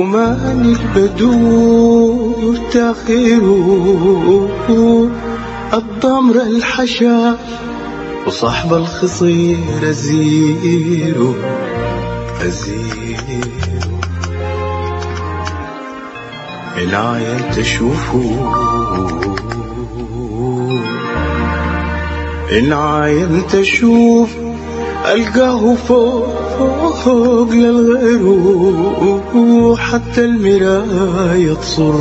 ومان البدور تاخيره الضمر الحشا وصاحب الخصير أزيره أزيره العين تشوفه العين تشوف ألقاه فوق فوق للغير حتى المراية تصر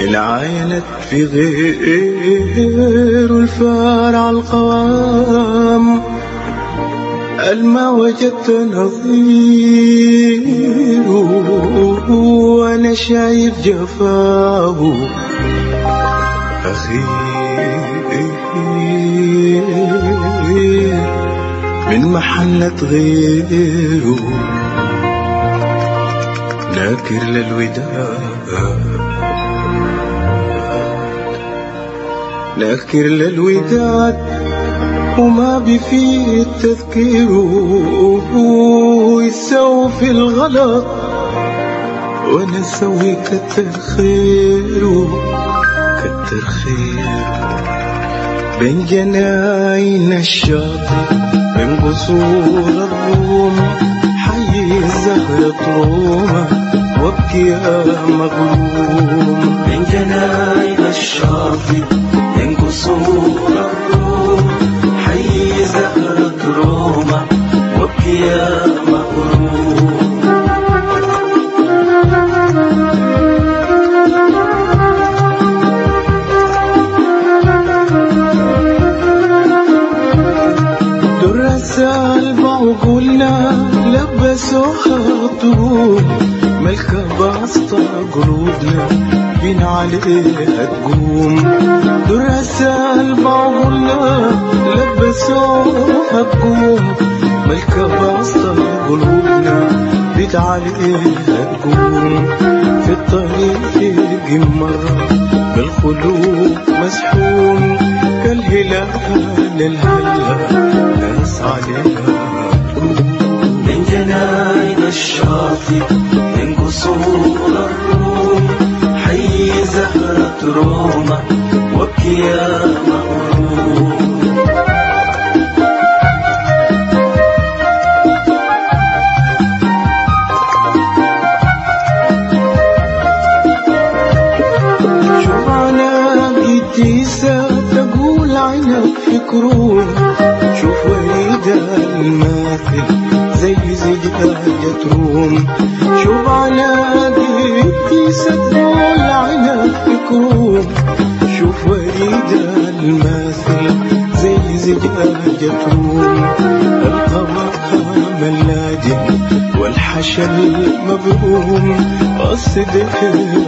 العينت في غير الفارع القوام. ألما وجدت نظير وأنا شايف جفاه أخي محلة غيره. ناكر للوداد ناكر للوداد وما بفيه التذكير يسوي في الغلط وأنا أسوي كتر خيره. كتر خيره. بين جناين الشاطئ قصور الروم حي زهرة روما وابكي يا مغروم من جناين الشاطئ من قصور الطول ملكة بسطة قلوبنا بين عليها تقوم. دراسة بعقولنا لبسوها تقوم ملكة بسطة قلوبنا بيت عليها تقوم. في الطريق مرة بالخلوق مسحوم. كالهلال الهلا ناس عليها الشاطئ من قصور الروم. حي زهرة روما وابكي يا مغروم تقول في كروم شوف وريدة الماثل. زي زجاجة روم شوف تقول عينك في كروم شوف وريدة الماثل زي زجاجة روم القمر ملاجئ والحشا المبروم الصدق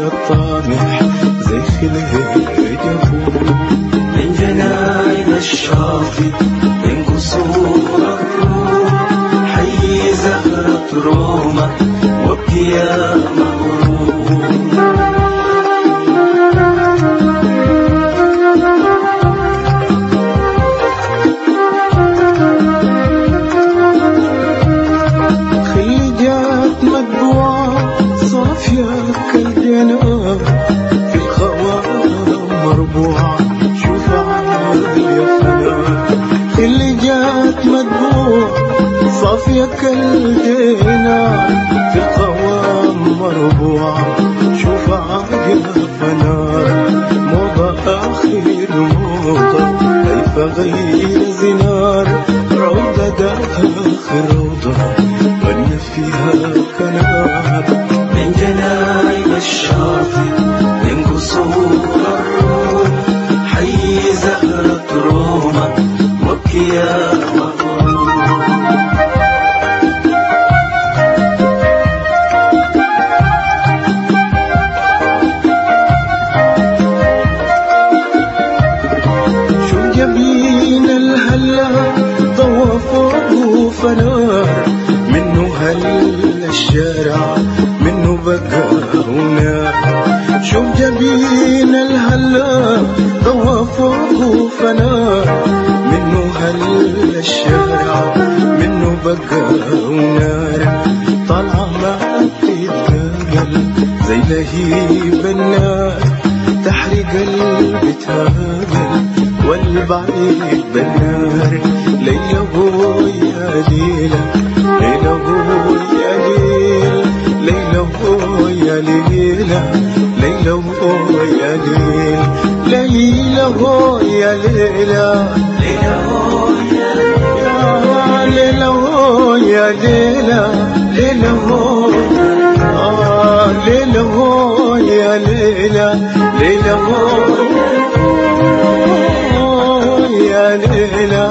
الطامح زي خلق جفون من جناين الشاطئ يا خليجات مدبوعة صافية كالجناب في الخوام مربوعة شوف عالية فنان. خليجات مدبوعة صافية كالجناب داخل روضة غنى فيها كنار من جناين الشاطئ من قصور هل الشارع منه بقى ونار شوف جبين الهلا ضوى فوقه فنار منه هل الشارع منه بقى ونار طالعة ما تتقل زي لهيب النار. تحرق قلبي تهاجل والبعيد بالنار. ليلة هو يا ليلة ليلة ليلة ليلة هو يا ليلة ليلة. هو يا ليلة يا ليلة هو يا ليلة. هو آه ليلة هو يا ليلة ليلة هو يا ليلة.